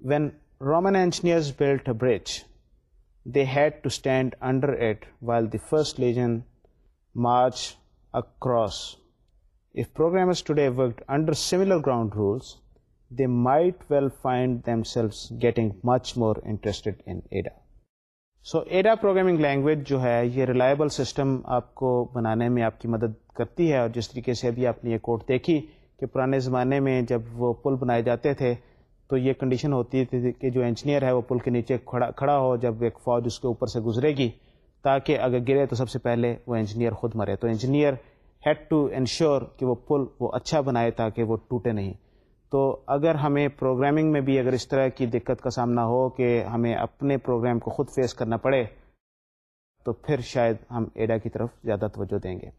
when Roman engineers built bridge they had to stand under it while the first legion March across if programmers today under similar ground rules they might well find themselves getting much more interested in Ada so Ada programming language جو ہے یہ reliable system آپ کو بنانے میں آپ کی مدد کرتی ہے اور جس طریقے سے ابھی آپ نے یہ کوٹ دیکھی کہ پرانے زمانے میں جب وہ پل بنائے جاتے تھے تو یہ کنڈیشن ہوتی تھی کہ جو انجینئر ہے وہ پل کے نیچے کھڑا ہو جب ایک فوج اس کے اوپر سے گزرے گی تاکہ اگر گرے تو سب سے پہلے وہ انجینئر خود مرے تو انجینئر ہیڈ ٹو انشور کہ وہ پل وہ اچھا بنائے تاکہ وہ ٹوٹے نہیں تو اگر ہمیں پروگرامنگ میں بھی اگر اس طرح کی دقت کا سامنا ہو کہ ہمیں اپنے پروگرام کو خود فیس کرنا پڑے تو پھر شاید ہم ایڈا کی طرف زیادہ توجہ دیں گے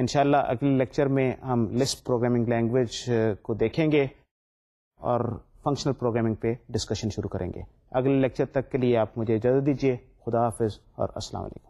انشاءاللہ شاء اگلے لیکچر میں ہم لسٹ پروگرامنگ لینگویج کو دیکھیں گے اور فنکشنل پروگرامنگ پہ ڈسکشن شروع کریں گے اگلے لیکچر تک کے لیے آپ مجھے اجازت دیجیے خدا حافظ اور السلام علیکم